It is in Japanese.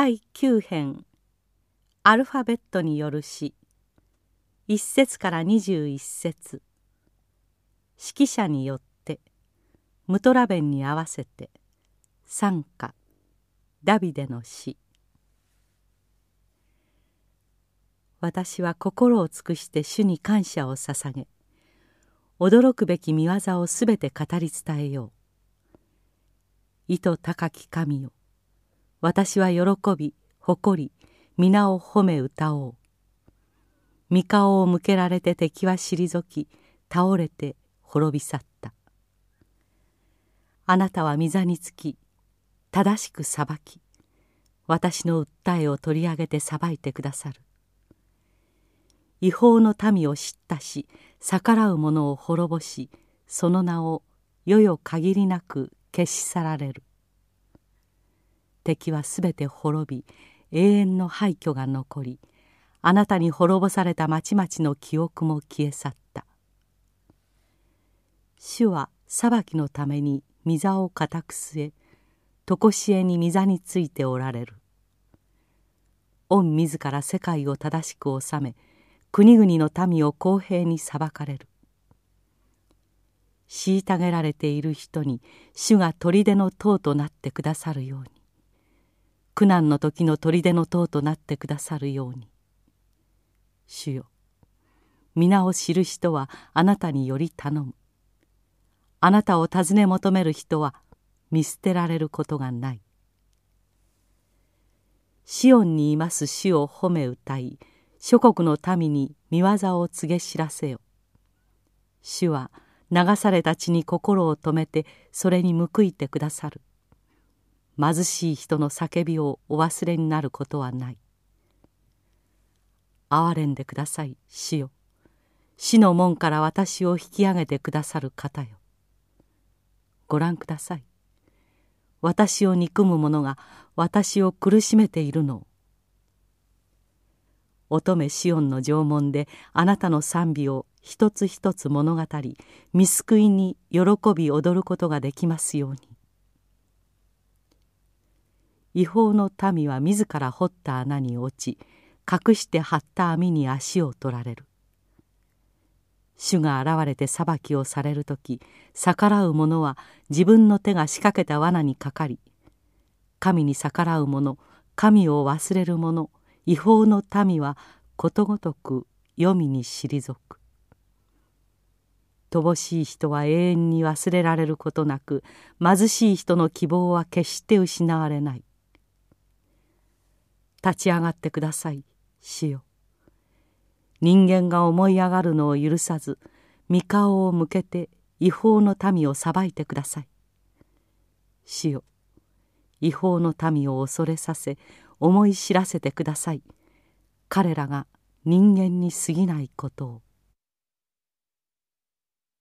第9編。アルファベットによる詩。1節から21節。指揮者によって。ムトラ弁に合わせて。賛歌。ダビデの詩。私は心を尽くして主に感謝を捧げ。驚くべき見業をすべて語り伝えよう。意図高き神よ。私は喜び誇り皆を褒め歌おう。御顔を向けられて敵は退き倒れて滅び去った。あなたは御座につき正しく裁き私の訴えを取り上げて裁いてくださる。違法の民を知ったし逆らう者を滅ぼしその名を世々限りなく消し去られる。敵はすべて滅び永遠の廃墟が残りあなたに滅ぼされた町々の記憶も消え去った。主は裁きのために御座を固く据え常しえに御座についておられる。御自ら世界を正しく治め国々の民を公平に裁かれる。虐げられている人に主が砦の塔となってくださるように。苦難の時の砦の塔となってくださるように。主よ皆を知る人はあなたにより頼む。あなたを尋ね求める人は見捨てられることがない。シオンにいます主を褒め歌い諸国の民に見業を告げ知らせよ。主は流された血に心を止めてそれに報いてくださる。貧しい人の叫びをお忘れになることはない。憐れんでください死よ。死の門から私を引き上げてくださる方よ。ご覧ください。私を憎む者が私を苦しめているの。を乙女シオンの縄文であなたの賛美を一つ一つ物語見救いに喜び踊ることができますように。違法の民は自ら掘った穴に落ち隠して張った網に足を取られる。主が現れて裁きをされる時逆らう者は自分の手が仕掛けた罠にかかり神に逆らう者神を忘れる者違法の民はことごとく黄泉に退く。乏しい人は永遠に忘れられることなく貧しい人の希望は決して失われない。立ち上がってください主よ。人間が思い上がるのを許さず御顔を向けて違法の民を裁いてください。主よ。違法の民を恐れさせ思い知らせてください。彼らが人間に過ぎないことを。